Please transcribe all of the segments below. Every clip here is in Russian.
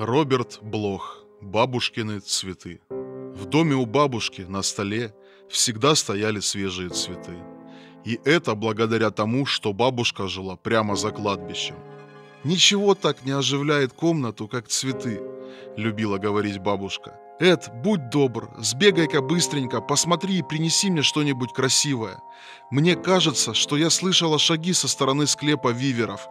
Роберт Блох. Бабушкины цветы. В доме у бабушки на столе всегда стояли свежие цветы. И это благодаря тому, что бабушка жила прямо за кладбищем. «Ничего так не оживляет комнату, как цветы», — любила говорить бабушка. «Эд, будь добр, сбегай-ка быстренько, посмотри и принеси мне что-нибудь красивое. Мне кажется, что я слышала шаги со стороны склепа виверов.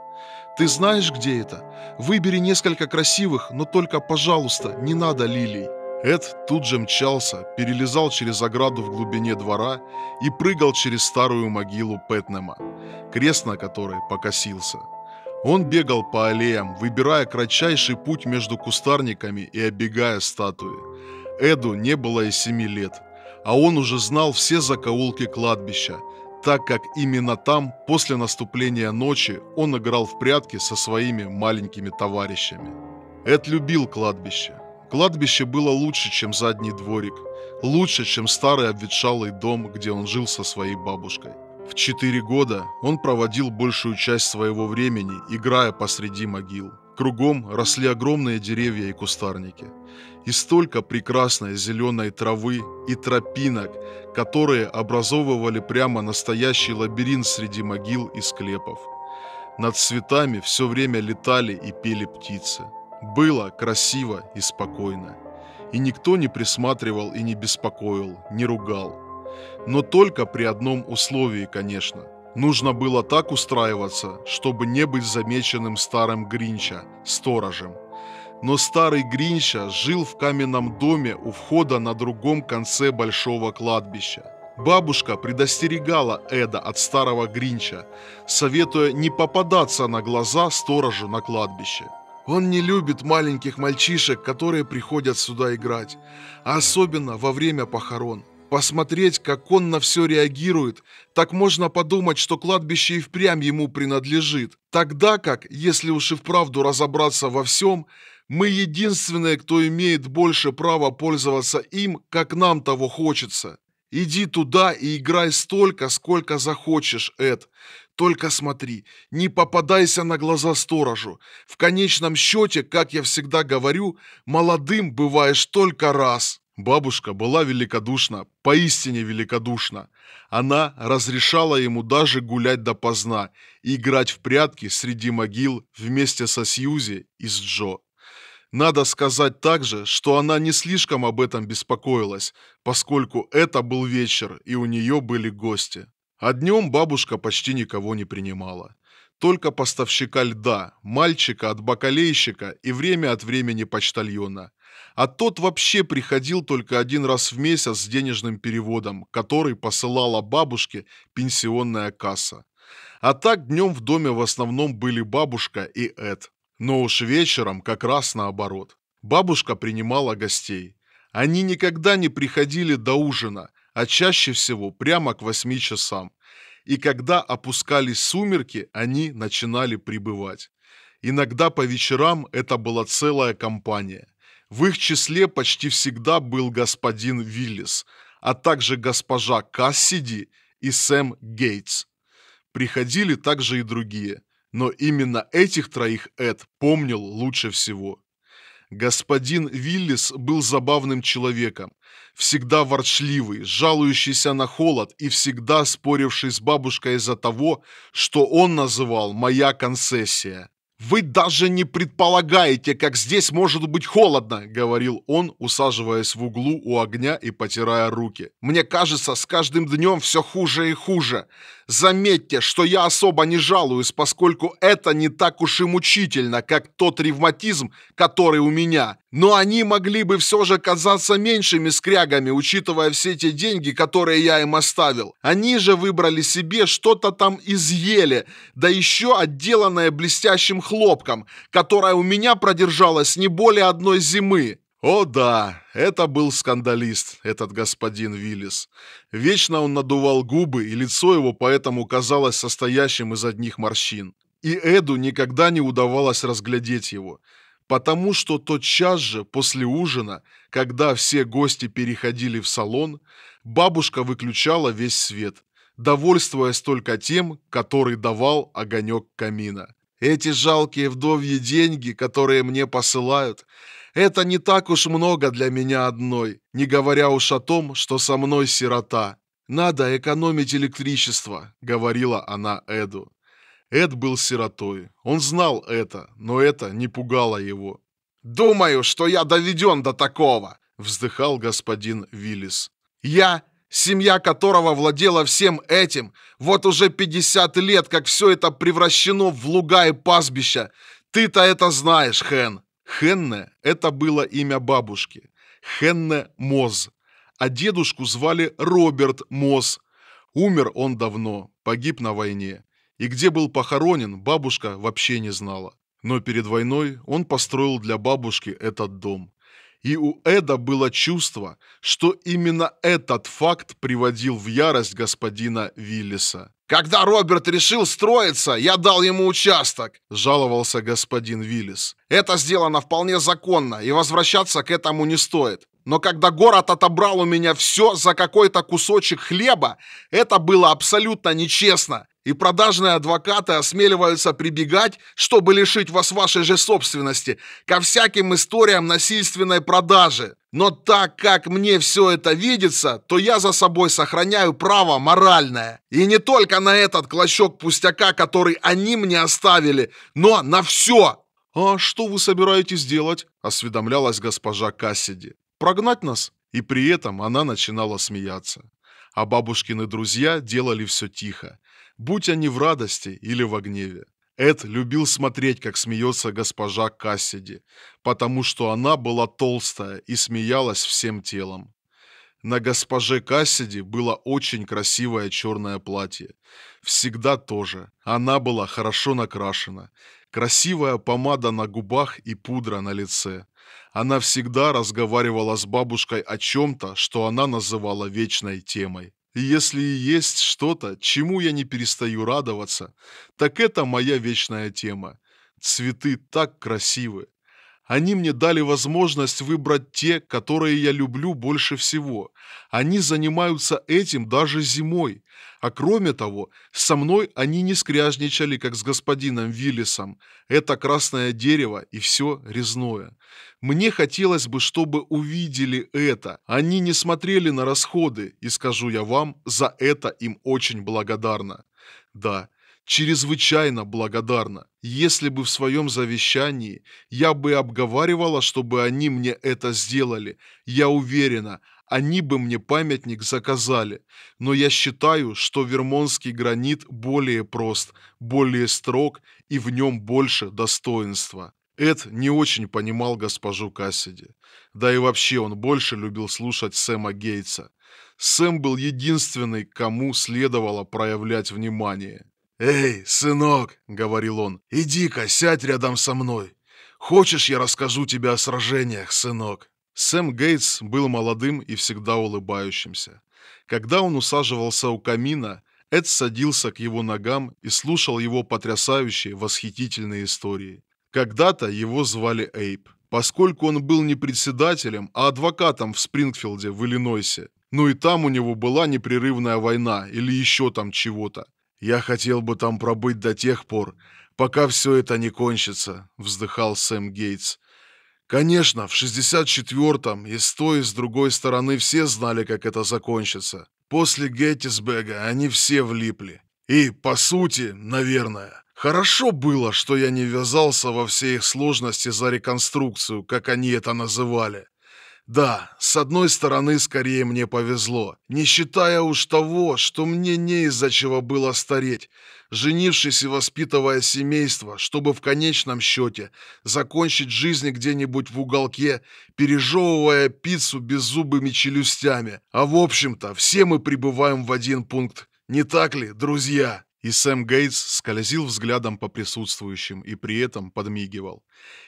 Ты знаешь, где это? Выбери несколько красивых, но только, пожалуйста, не надо лилий». Эд тут же мчался, перелезал через ограду в глубине двора и прыгал через старую могилу Пэтнема, крест на которой покосился. Он бегал по аллеям, выбирая кратчайший путь между кустарниками и оббегая статуи. Эду не было и семи лет, а он уже знал все закоулки кладбища, так как именно там, после наступления ночи, он играл в прятки со своими маленькими товарищами. Эд любил кладбище. Кладбище было лучше, чем задний дворик, лучше, чем старый обветшалый дом, где он жил со своей бабушкой. В четыре года он проводил большую часть своего времени, играя посреди могил. Кругом росли огромные деревья и кустарники. И столько прекрасной зеленой травы и тропинок, которые образовывали прямо настоящий лабиринт среди могил и склепов. Над цветами все время летали и пели птицы. Было красиво и спокойно. И никто не присматривал и не беспокоил, не ругал. Но только при одном условии, конечно. Нужно было так устраиваться, чтобы не быть замеченным старым Гринча, сторожем. Но старый Гринча жил в каменном доме у входа на другом конце большого кладбища. Бабушка предостерегала Эда от старого Гринча, советуя не попадаться на глаза сторожу на кладбище. Он не любит маленьких мальчишек, которые приходят сюда играть, а особенно во время похорон. Посмотреть, как он на все реагирует, так можно подумать, что кладбище и впрямь ему принадлежит. Тогда как, если уж и вправду разобраться во всем, мы единственные, кто имеет больше права пользоваться им, как нам того хочется. Иди туда и играй столько, сколько захочешь, Эд. Только смотри, не попадайся на глаза сторожу. В конечном счете, как я всегда говорю, молодым бываешь только раз. Бабушка была великодушна, поистине великодушна. Она разрешала ему даже гулять допоздна и играть в прятки среди могил вместе со Сьюзи и с Джо. Надо сказать также, что она не слишком об этом беспокоилась, поскольку это был вечер и у нее были гости. А днем бабушка почти никого не принимала. Только поставщика льда, мальчика от бакалейщика и время от времени почтальона – а тот вообще приходил только один раз в месяц с денежным переводом, который посылала бабушке пенсионная касса. А так днем в доме в основном были бабушка и Эд. Но уж вечером как раз наоборот. Бабушка принимала гостей. Они никогда не приходили до ужина, а чаще всего прямо к восьми часам. И когда опускались сумерки, они начинали прибывать. Иногда по вечерам это была целая компания – в их числе почти всегда был господин Виллис, а также госпожа Кассиди и Сэм Гейтс. Приходили также и другие, но именно этих троих Эд помнил лучше всего. Господин Виллис был забавным человеком, всегда ворчливый, жалующийся на холод и всегда споривший с бабушкой из-за того, что он называл «моя концессия». «Вы даже не предполагаете, как здесь может быть холодно», — говорил он, усаживаясь в углу у огня и потирая руки. «Мне кажется, с каждым днем все хуже и хуже. Заметьте, что я особо не жалуюсь, поскольку это не так уж и мучительно, как тот ревматизм, который у меня. Но они могли бы все же казаться меньшими скрягами, учитывая все те деньги, которые я им оставил. Они же выбрали себе что-то там из ели, да еще отделанное блестящим хлопком, которое у меня продержалось не более одной зимы. О да, это был скандалист, этот господин Виллис. Вечно он надувал губы, и лицо его поэтому казалось состоящим из одних морщин. И Эду никогда не удавалось разглядеть его, потому что тотчас же после ужина, когда все гости переходили в салон, бабушка выключала весь свет, довольствуясь только тем, который давал огонек камина. Эти жалкие вдовьи деньги, которые мне посылают, это не так уж много для меня одной, не говоря уж о том, что со мной сирота. Надо экономить электричество, говорила она Эду. Эд был сиротой. Он знал это, но это не пугало его. «Думаю, что я доведен до такого», — вздыхал господин Виллис. «Я, семья которого владела всем этим, вот уже 50 лет, как все это превращено в луга и пастбища. Ты-то это знаешь, Хэн». Хенне — это было имя бабушки. Хенне Моз. А дедушку звали Роберт Моз. Умер он давно, погиб на войне. И где был похоронен, бабушка вообще не знала. Но перед войной он построил для бабушки этот дом. И у Эда было чувство, что именно этот факт приводил в ярость господина Виллиса. «Когда Роберт решил строиться, я дал ему участок», – жаловался господин Виллис. «Это сделано вполне законно, и возвращаться к этому не стоит. Но когда город отобрал у меня все за какой-то кусочек хлеба, это было абсолютно нечестно и продажные адвокаты осмеливаются прибегать, чтобы лишить вас вашей же собственности, ко всяким историям насильственной продажи. Но так как мне все это видится, то я за собой сохраняю право моральное. И не только на этот клочок пустяка, который они мне оставили, но на все. «А что вы собираетесь делать?» – осведомлялась госпожа Кассиди. «Прогнать нас?» И при этом она начинала смеяться. А бабушкины друзья делали все тихо будь они в радости или в гневе. Эд любил смотреть, как смеется госпожа Кассиди, потому что она была толстая и смеялась всем телом. На госпоже Кассиди было очень красивое черное платье. Всегда тоже. Она была хорошо накрашена. Красивая помада на губах и пудра на лице. Она всегда разговаривала с бабушкой о чем-то, что она называла вечной темой. Если и есть что-то, чему я не перестаю радоваться, так это моя вечная тема. Цветы так красивы. Они мне дали возможность выбрать те, которые я люблю больше всего. Они занимаются этим даже зимой. А кроме того, со мной они не скряжничали, как с господином Виллисом. Это красное дерево и все резное. Мне хотелось бы, чтобы увидели это. Они не смотрели на расходы, и скажу я вам, за это им очень благодарна. Да, чрезвычайно благодарна. Если бы в своем завещании я бы обговаривала, чтобы они мне это сделали, я уверена, они бы мне памятник заказали. Но я считаю, что вермонтский гранит более прост, более строг и в нем больше достоинства. Эд не очень понимал госпожу Кассиди. Да и вообще он больше любил слушать Сэма Гейтса. Сэм был единственный, кому следовало проявлять внимание. «Эй, сынок», — говорил он, — «иди-ка, сядь рядом со мной. Хочешь, я расскажу тебе о сражениях, сынок?» Сэм Гейтс был молодым и всегда улыбающимся. Когда он усаживался у камина, Эд садился к его ногам и слушал его потрясающие, восхитительные истории. Когда-то его звали Эйп, поскольку он был не председателем, а адвокатом в Спрингфилде в Иллинойсе. Ну и там у него была непрерывная война или еще там чего-то. «Я хотел бы там пробыть до тех пор, пока все это не кончится», — вздыхал Сэм Гейтс. «Конечно, в 64-м и с той, и с другой стороны все знали, как это закончится. После Геттисбега они все влипли. И, по сути, наверное, хорошо было, что я не ввязался во все их сложности за реконструкцию, как они это называли. Да, с одной стороны, скорее мне повезло, не считая уж того, что мне не из-за чего было стареть, женившись и воспитывая семейство, чтобы в конечном счете закончить жизнь где-нибудь в уголке, пережевывая пиццу беззубыми челюстями. А в общем-то, все мы прибываем в один пункт. Не так ли, друзья? И Сэм Гейтс скользил взглядом по присутствующим и при этом подмигивал.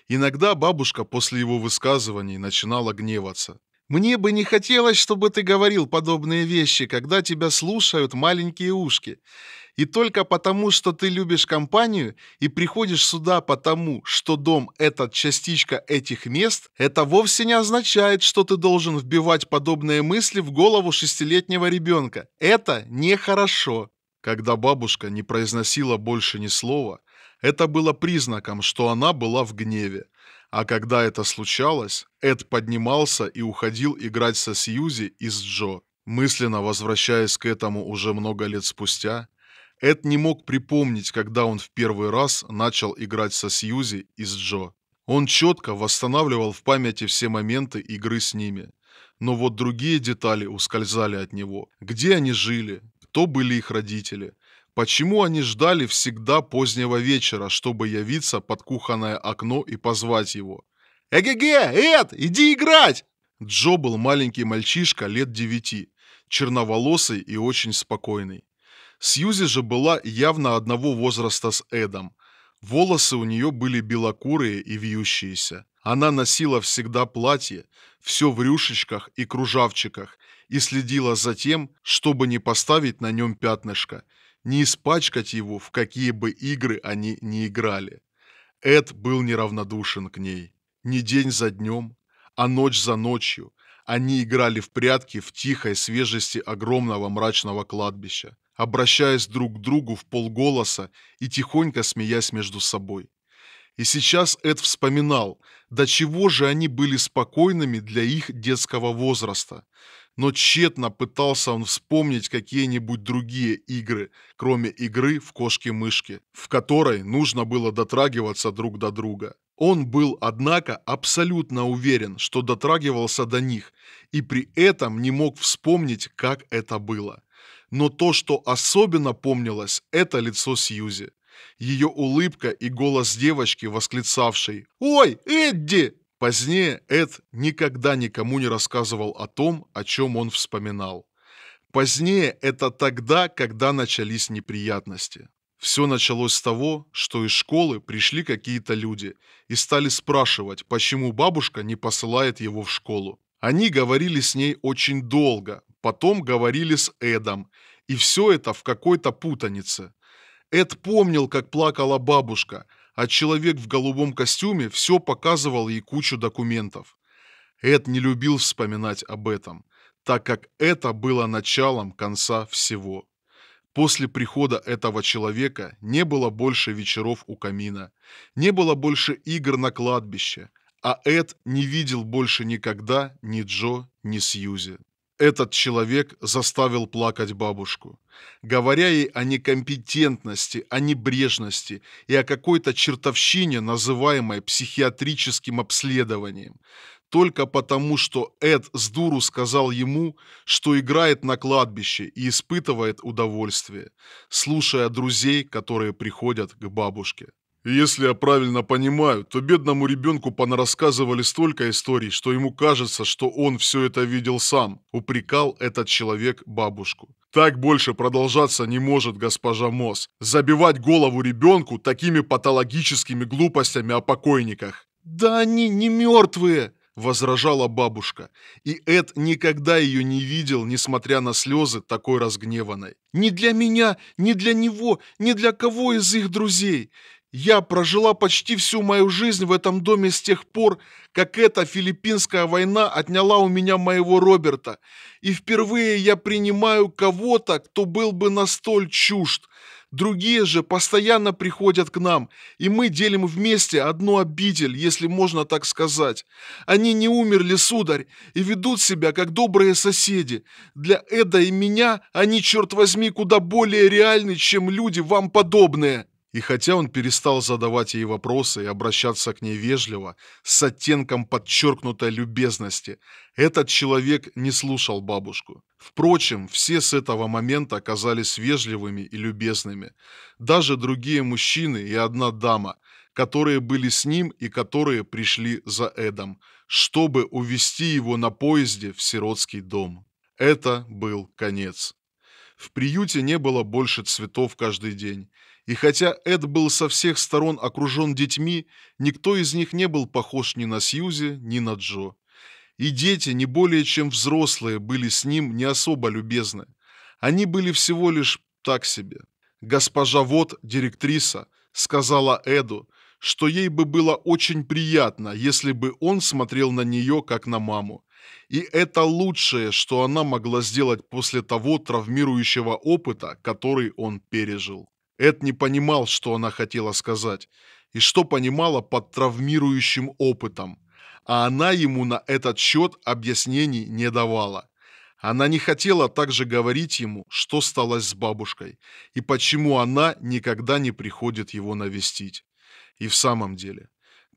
Иногда бабушка после его высказываний начинала гневаться. «Мне бы не хотелось, чтобы ты говорил подобные вещи, когда тебя слушают маленькие ушки. И только потому, что ты любишь компанию и приходишь сюда потому, что дом — это частичка этих мест, это вовсе не означает, что ты должен вбивать подобные мысли в голову шестилетнего ребенка. Это нехорошо». Когда бабушка не произносила больше ни слова, Это было признаком, что она была в гневе. А когда это случалось, Эд поднимался и уходил играть со Сьюзи и с Джо. Мысленно возвращаясь к этому уже много лет спустя, Эд не мог припомнить, когда он в первый раз начал играть со Сьюзи и с Джо. Он четко восстанавливал в памяти все моменты игры с ними. Но вот другие детали ускользали от него. Где они жили? Кто были их родители? Почему они ждали всегда позднего вечера, чтобы явиться под кухонное окно и позвать его? «Эге-ге, Эд, иди играть!» Джо был маленький мальчишка лет девяти, черноволосый и очень спокойный. Сьюзи же была явно одного возраста с Эдом. Волосы у нее были белокурые и вьющиеся. Она носила всегда платье, все в рюшечках и кружавчиках, и следила за тем, чтобы не поставить на нем пятнышко – не испачкать его, в какие бы игры они ни играли. Эд был неравнодушен к ней. Не день за днем, а ночь за ночью они играли в прятки в тихой свежести огромного мрачного кладбища, обращаясь друг к другу в полголоса и тихонько смеясь между собой. И сейчас Эд вспоминал, до чего же они были спокойными для их детского возраста, но тщетно пытался он вспомнить какие-нибудь другие игры, кроме игры в кошки-мышки, в которой нужно было дотрагиваться друг до друга. Он был, однако, абсолютно уверен, что дотрагивался до них, и при этом не мог вспомнить, как это было. Но то, что особенно помнилось, это лицо Сьюзи. Ее улыбка и голос девочки, восклицавшей «Ой, Эдди!» Позднее Эд никогда никому не рассказывал о том, о чем он вспоминал. Позднее это тогда, когда начались неприятности. Все началось с того, что из школы пришли какие-то люди и стали спрашивать, почему бабушка не посылает его в школу. Они говорили с ней очень долго, потом говорили с Эдом, и все это в какой-то путанице. Эд помнил, как плакала бабушка – а человек в голубом костюме все показывал ей кучу документов. Эд не любил вспоминать об этом, так как это было началом конца всего. После прихода этого человека не было больше вечеров у камина, не было больше игр на кладбище, а Эд не видел больше никогда ни Джо, ни Сьюзи. Этот человек заставил плакать бабушку, говоря ей о некомпетентности, о небрежности и о какой-то чертовщине, называемой психиатрическим обследованием. Только потому, что Эд с дуру сказал ему, что играет на кладбище и испытывает удовольствие, слушая друзей, которые приходят к бабушке. Если я правильно понимаю, то бедному ребенку понарассказывали столько историй, что ему кажется, что он все это видел сам, упрекал этот человек бабушку. Так больше продолжаться не может госпожа Мосс. Забивать голову ребенку такими патологическими глупостями о покойниках. «Да они не мертвые!» – возражала бабушка. И Эд никогда ее не видел, несмотря на слезы такой разгневанной. «Ни для меня, ни для него, ни для кого из их друзей. Я прожила почти всю мою жизнь в этом доме с тех пор, как эта филиппинская война отняла у меня моего Роберта. И впервые я принимаю кого-то, кто был бы настоль чужд. Другие же постоянно приходят к нам, и мы делим вместе одну обитель, если можно так сказать. Они не умерли, сударь, и ведут себя как добрые соседи. Для Эда и меня они, черт возьми, куда более реальны, чем люди вам подобные». И хотя он перестал задавать ей вопросы и обращаться к ней вежливо, с оттенком подчеркнутой любезности, этот человек не слушал бабушку. Впрочем, все с этого момента оказались вежливыми и любезными. Даже другие мужчины и одна дама, которые были с ним и которые пришли за Эдом, чтобы увести его на поезде в сиротский дом. Это был конец. В приюте не было больше цветов каждый день. И хотя Эд был со всех сторон окружен детьми, никто из них не был похож ни на Сьюзи, ни на Джо. И дети, не более чем взрослые, были с ним не особо любезны. Они были всего лишь так себе. Госпожа Вот, директриса, сказала Эду, что ей бы было очень приятно, если бы он смотрел на нее как на маму. И это лучшее, что она могла сделать после того травмирующего опыта, который он пережил. Эд не понимал, что она хотела сказать, и что понимала под травмирующим опытом, а она ему на этот счет объяснений не давала. Она не хотела также говорить ему, что стало с бабушкой, и почему она никогда не приходит его навестить. И в самом деле,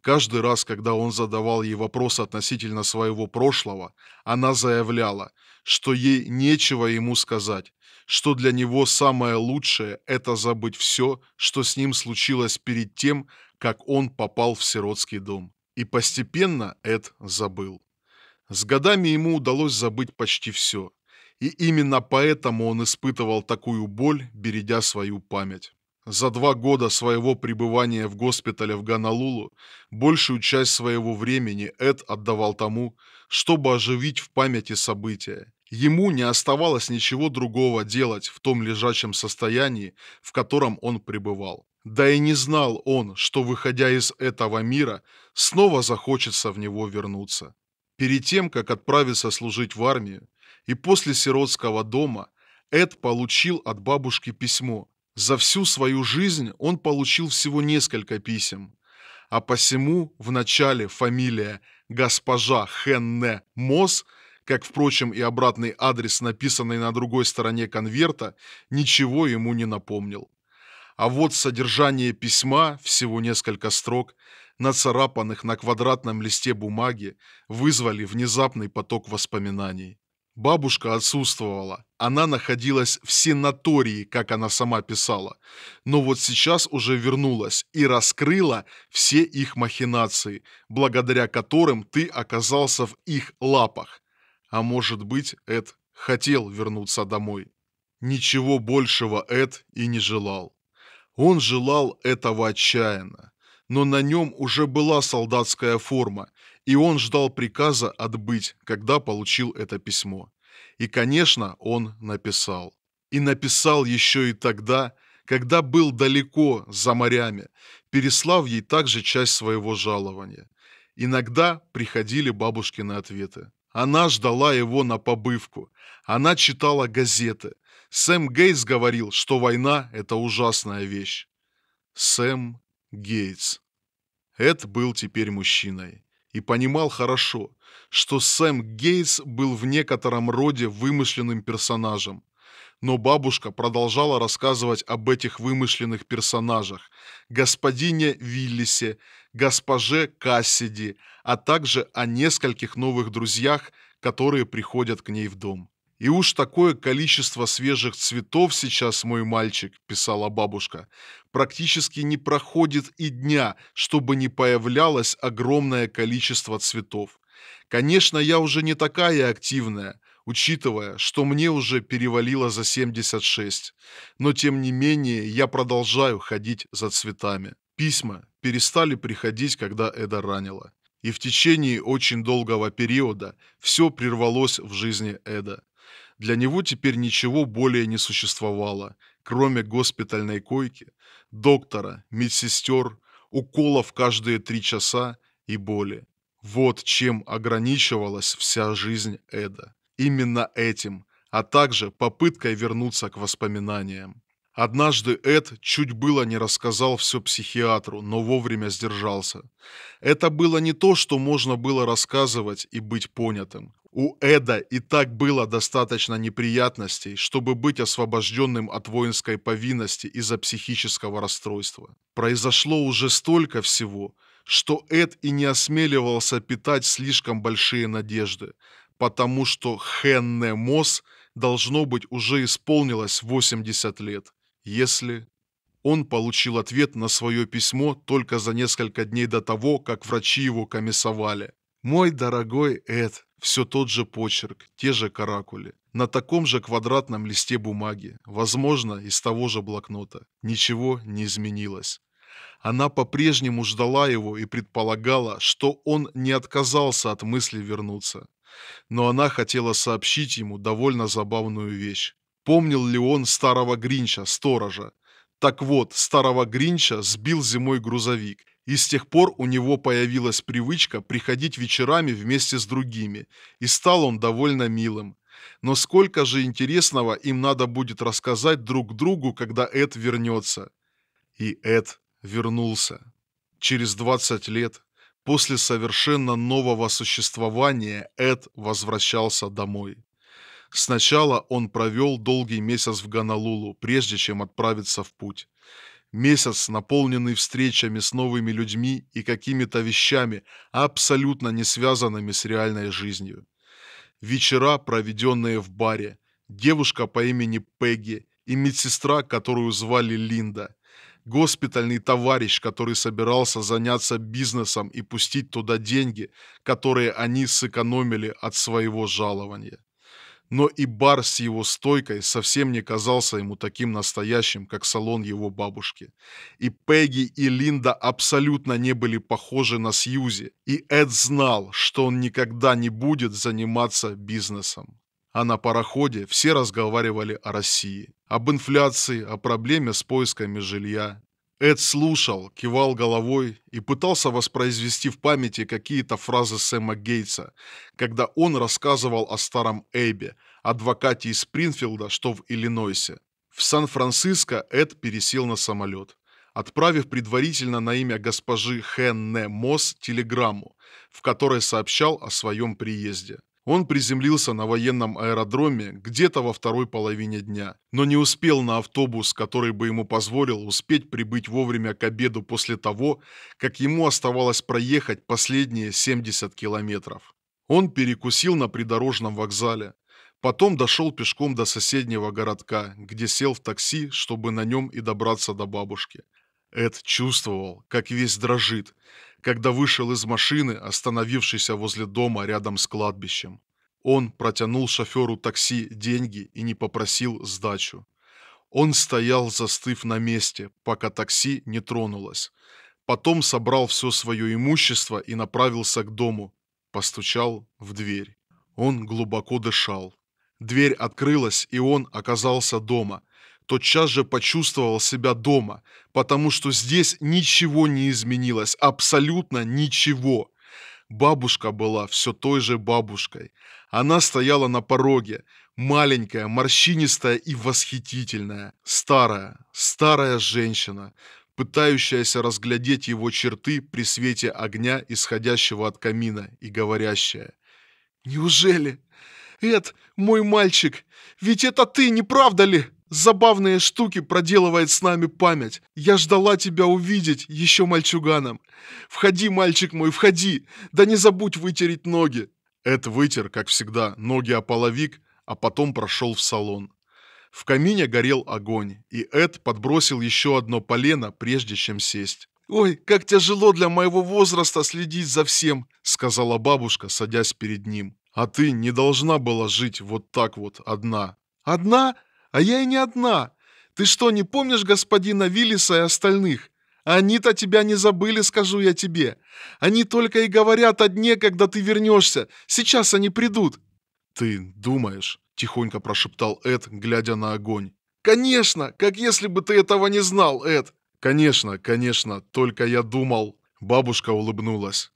каждый раз, когда он задавал ей вопрос относительно своего прошлого, она заявляла, что ей нечего ему сказать, что для него самое лучшее – это забыть все, что с ним случилось перед тем, как он попал в сиротский дом. И постепенно Эд забыл. С годами ему удалось забыть почти все. И именно поэтому он испытывал такую боль, бередя свою память. За два года своего пребывания в госпитале в Ганалулу большую часть своего времени Эд отдавал тому, чтобы оживить в памяти события. Ему не оставалось ничего другого делать в том лежачем состоянии, в котором он пребывал. Да и не знал он, что, выходя из этого мира, снова захочется в него вернуться. Перед тем, как отправиться служить в армию, и после сиротского дома, Эд получил от бабушки письмо. За всю свою жизнь он получил всего несколько писем. А посему в начале фамилия госпожа Хенне Мос, как, впрочем, и обратный адрес, написанный на другой стороне конверта, ничего ему не напомнил. А вот содержание письма, всего несколько строк, нацарапанных на квадратном листе бумаги, вызвали внезапный поток воспоминаний. Бабушка отсутствовала. Она находилась в сенатории, как она сама писала. Но вот сейчас уже вернулась и раскрыла все их махинации, благодаря которым ты оказался в их лапах. А может быть, Эд хотел вернуться домой. Ничего большего Эд и не желал. Он желал этого отчаянно но на нем уже была солдатская форма, и он ждал приказа отбыть, когда получил это письмо. И, конечно, он написал. И написал еще и тогда, когда был далеко, за морями, переслав ей также часть своего жалования. Иногда приходили бабушкины ответы. Она ждала его на побывку. Она читала газеты. Сэм Гейтс говорил, что война – это ужасная вещь. Сэм Гейтс. Эд был теперь мужчиной и понимал хорошо, что Сэм Гейтс был в некотором роде вымышленным персонажем. Но бабушка продолжала рассказывать об этих вымышленных персонажах, господине Виллисе, госпоже Кассиди, а также о нескольких новых друзьях, которые приходят к ней в дом. «И уж такое количество свежих цветов сейчас, мой мальчик», – писала бабушка, – «практически не проходит и дня, чтобы не появлялось огромное количество цветов. Конечно, я уже не такая активная, учитывая, что мне уже перевалило за 76, но тем не менее я продолжаю ходить за цветами». Письма перестали приходить, когда Эда ранила. И в течение очень долгого периода все прервалось в жизни Эда. Для него теперь ничего более не существовало, кроме госпитальной койки, доктора, медсестер, уколов каждые три часа и боли. Вот чем ограничивалась вся жизнь Эда. Именно этим, а также попыткой вернуться к воспоминаниям. Однажды Эд чуть было не рассказал все психиатру, но вовремя сдержался. Это было не то, что можно было рассказывать и быть понятым. У Эда и так было достаточно неприятностей, чтобы быть освобожденным от воинской повинности из-за психического расстройства. Произошло уже столько всего, что Эд и не осмеливался питать слишком большие надежды, потому что Хенне Мосс должно быть уже исполнилось 80 лет, если он получил ответ на свое письмо только за несколько дней до того, как врачи его комиссовали. «Мой дорогой Эд, все тот же почерк, те же каракули. На таком же квадратном листе бумаги, возможно, из того же блокнота. Ничего не изменилось. Она по-прежнему ждала его и предполагала, что он не отказался от мысли вернуться. Но она хотела сообщить ему довольно забавную вещь. Помнил ли он старого Гринча, сторожа? Так вот, старого Гринча сбил зимой грузовик – и с тех пор у него появилась привычка приходить вечерами вместе с другими, и стал он довольно милым. Но сколько же интересного им надо будет рассказать друг другу, когда Эд вернется. И Эд вернулся. Через 20 лет, после совершенно нового существования, Эд возвращался домой. Сначала он провел долгий месяц в Гонолулу, прежде чем отправиться в путь. Месяц, наполненный встречами с новыми людьми и какими-то вещами, абсолютно не связанными с реальной жизнью. Вечера, проведенные в баре, девушка по имени Пегги и медсестра, которую звали Линда, госпитальный товарищ, который собирался заняться бизнесом и пустить туда деньги, которые они сэкономили от своего жалования но и бар с его стойкой совсем не казался ему таким настоящим, как салон его бабушки. И Пегги и Линда абсолютно не были похожи на Сьюзи, и Эд знал, что он никогда не будет заниматься бизнесом. А на пароходе все разговаривали о России, об инфляции, о проблеме с поисками жилья, Эд слушал, кивал головой и пытался воспроизвести в памяти какие-то фразы Сэма Гейтса, когда он рассказывал о старом Эйбе, адвокате из Спрингфилда, что в Иллинойсе. В Сан-Франциско Эд пересел на самолет, отправив предварительно на имя госпожи Хенне Мосс телеграмму, в которой сообщал о своем приезде. Он приземлился на военном аэродроме где-то во второй половине дня, но не успел на автобус, который бы ему позволил успеть прибыть вовремя к обеду после того, как ему оставалось проехать последние 70 километров. Он перекусил на придорожном вокзале, потом дошел пешком до соседнего городка, где сел в такси, чтобы на нем и добраться до бабушки. Эд чувствовал, как весь дрожит, когда вышел из машины, остановившейся возле дома рядом с кладбищем. Он протянул шоферу такси деньги и не попросил сдачу. Он стоял, застыв на месте, пока такси не тронулось. Потом собрал все свое имущество и направился к дому. Постучал в дверь. Он глубоко дышал. Дверь открылась, и он оказался дома – тотчас же почувствовал себя дома, потому что здесь ничего не изменилось, абсолютно ничего. Бабушка была все той же бабушкой. Она стояла на пороге, маленькая, морщинистая и восхитительная, старая, старая женщина, пытающаяся разглядеть его черты при свете огня, исходящего от камина, и говорящая. «Неужели? Эд, мой мальчик, ведь это ты, не правда ли?» Забавные штуки проделывает с нами память. Я ждала тебя увидеть, еще мальчуганом. Входи, мальчик мой, входи. Да не забудь вытереть ноги. Эд вытер, как всегда, ноги о половик, а потом прошел в салон. В камине горел огонь, и Эд подбросил еще одно полено, прежде чем сесть. «Ой, как тяжело для моего возраста следить за всем», — сказала бабушка, садясь перед ним. «А ты не должна была жить вот так вот одна». «Одна? А я и не одна. Ты что, не помнишь господина Виллиса и остальных? Они-то тебя не забыли, скажу я тебе. Они только и говорят о дне, когда ты вернешься. Сейчас они придут». «Ты думаешь?» — тихонько прошептал Эд, глядя на огонь. «Конечно! Как если бы ты этого не знал, Эд!» «Конечно, конечно, только я думал...» Бабушка улыбнулась.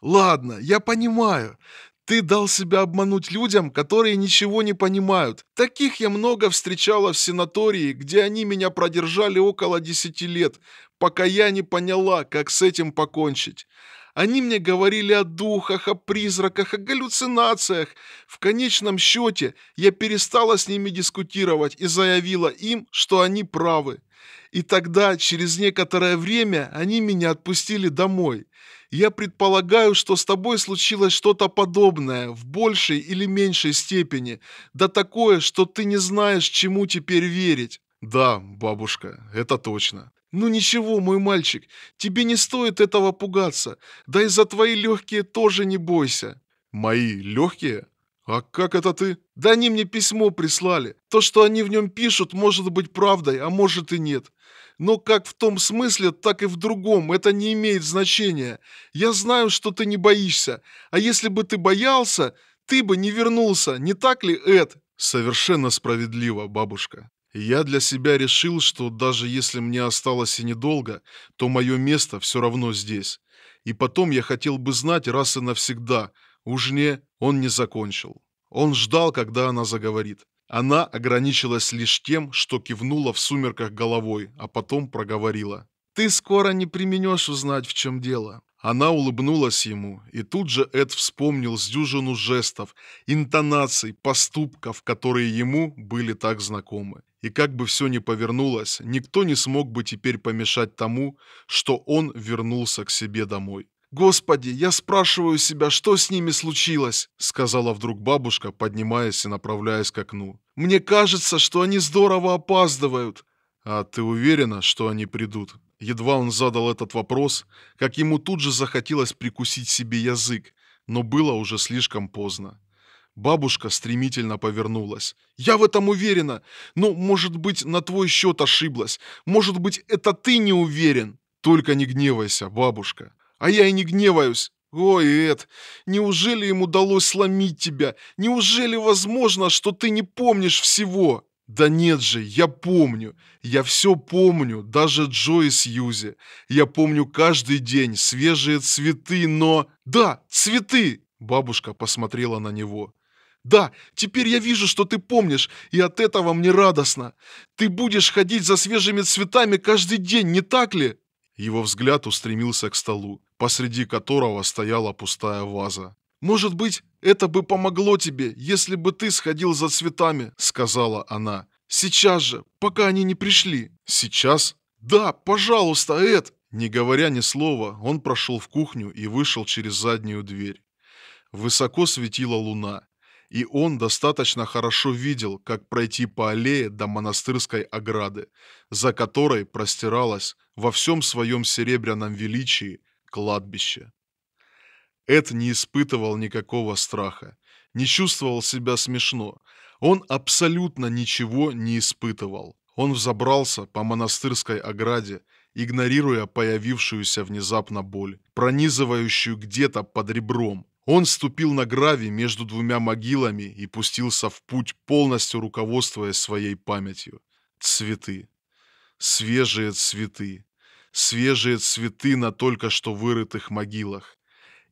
«Ладно, я понимаю. Ты дал себя обмануть людям, которые ничего не понимают. Таких я много встречала в санатории, где они меня продержали около десяти лет, пока я не поняла, как с этим покончить. Они мне говорили о духах, о призраках, о галлюцинациях. В конечном счете я перестала с ними дискутировать и заявила им, что они правы. И тогда, через некоторое время, они меня отпустили домой. Я предполагаю, что с тобой случилось что-то подобное, в большей или меньшей степени, да такое, что ты не знаешь, чему теперь верить. Да, бабушка, это точно. Ну ничего, мой мальчик, тебе не стоит этого пугаться, да и за твои легкие тоже не бойся. Мои легкие? А как это ты? Да они мне письмо прислали. То, что они в нем пишут, может быть правдой, а может и нет. Но как в том смысле, так и в другом. Это не имеет значения. Я знаю, что ты не боишься. А если бы ты боялся, ты бы не вернулся. Не так ли, Эд? Совершенно справедливо, бабушка. Я для себя решил, что даже если мне осталось и недолго, то мое место все равно здесь. И потом я хотел бы знать раз и навсегда. Уж не, он не закончил. Он ждал, когда она заговорит. Она ограничилась лишь тем, что кивнула в сумерках головой, а потом проговорила. «Ты скоро не применешь узнать, в чем дело». Она улыбнулась ему, и тут же Эд вспомнил с дюжину жестов, интонаций, поступков, которые ему были так знакомы. И как бы все ни повернулось, никто не смог бы теперь помешать тому, что он вернулся к себе домой. «Господи, я спрашиваю себя, что с ними случилось?» Сказала вдруг бабушка, поднимаясь и направляясь к окну. «Мне кажется, что они здорово опаздывают». «А ты уверена, что они придут?» Едва он задал этот вопрос, как ему тут же захотелось прикусить себе язык, но было уже слишком поздно. Бабушка стремительно повернулась. «Я в этом уверена! Но, может быть, на твой счет ошиблась. Может быть, это ты не уверен? Только не гневайся, бабушка. А я и не гневаюсь. Ой, Эд, неужели им удалось сломить тебя? Неужели возможно, что ты не помнишь всего?» Да нет же, я помню. Я все помню, даже Джо и Сьюзи. Я помню каждый день свежие цветы, но... Да, цветы! Бабушка посмотрела на него. Да, теперь я вижу, что ты помнишь, и от этого мне радостно. Ты будешь ходить за свежими цветами каждый день, не так ли? Его взгляд устремился к столу, посреди которого стояла пустая ваза. «Может быть, это бы помогло тебе, если бы ты сходил за цветами», — сказала она. «Сейчас же, пока они не пришли». «Сейчас?» «Да, пожалуйста, Эд!» Не говоря ни слова, он прошел в кухню и вышел через заднюю дверь. Высоко светила луна, и он достаточно хорошо видел, как пройти по аллее до монастырской ограды, за которой простиралось во всем своем серебряном величии кладбище. Эд не испытывал никакого страха, не чувствовал себя смешно. Он абсолютно ничего не испытывал. Он взобрался по монастырской ограде, игнорируя появившуюся внезапно боль, пронизывающую где-то под ребром. Он ступил на гравий между двумя могилами и пустился в путь, полностью руководствуясь своей памятью. Цветы. Свежие цветы. Свежие цветы на только что вырытых могилах.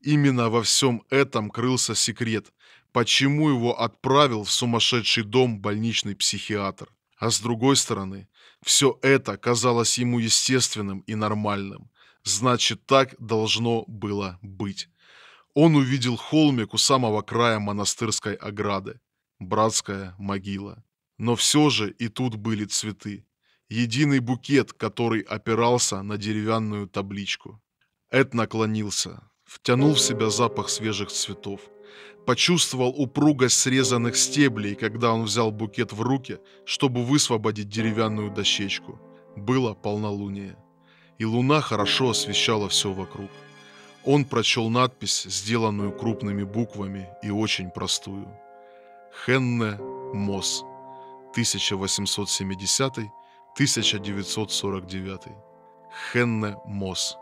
Именно во всем этом крылся секрет, почему его отправил в сумасшедший дом больничный психиатр. А с другой стороны, все это казалось ему естественным и нормальным. Значит, так должно было быть. Он увидел холмик у самого края монастырской ограды. Братская могила. Но все же и тут были цветы единый букет, который опирался на деревянную табличку. Эд наклонился, втянул в себя запах свежих цветов, почувствовал упругость срезанных стеблей, когда он взял букет в руки, чтобы высвободить деревянную дощечку. Было полнолуние, и луна хорошо освещала все вокруг. Он прочел надпись, сделанную крупными буквами и очень простую. Хенне Мосс 1870 1949. Хенне Мос.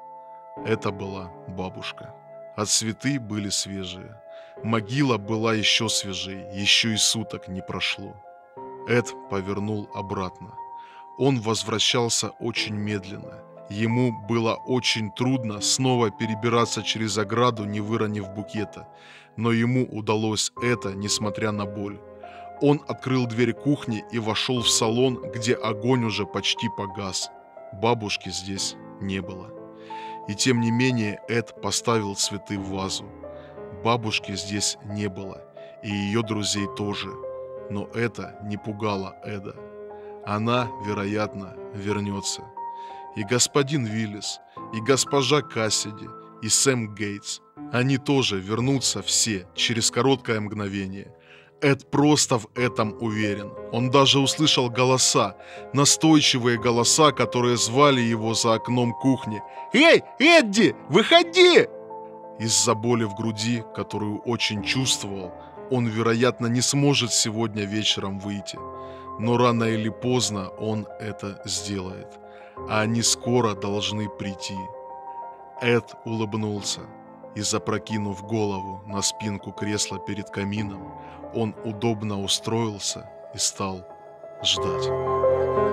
Это была бабушка. А цветы были свежие. Могила была еще свежей, еще и суток не прошло. Эд повернул обратно. Он возвращался очень медленно. Ему было очень трудно снова перебираться через ограду, не выронив букета. Но ему удалось это, несмотря на боль. Он открыл дверь кухни и вошел в салон, где огонь уже почти погас. Бабушки здесь не было. И тем не менее Эд поставил цветы в вазу. Бабушки здесь не было, и ее друзей тоже. Но это не пугало Эда. Она, вероятно, вернется. И господин Виллис, и госпожа Кассиди, и Сэм Гейтс. Они тоже вернутся все через короткое мгновение. Эд просто в этом уверен. Он даже услышал голоса, настойчивые голоса, которые звали его за окном кухни. «Эй, Эдди, выходи!» Из-за боли в груди, которую очень чувствовал, он, вероятно, не сможет сегодня вечером выйти. Но рано или поздно он это сделает. А они скоро должны прийти. Эд улыбнулся и, запрокинув голову на спинку кресла перед камином, он удобно устроился и стал ждать.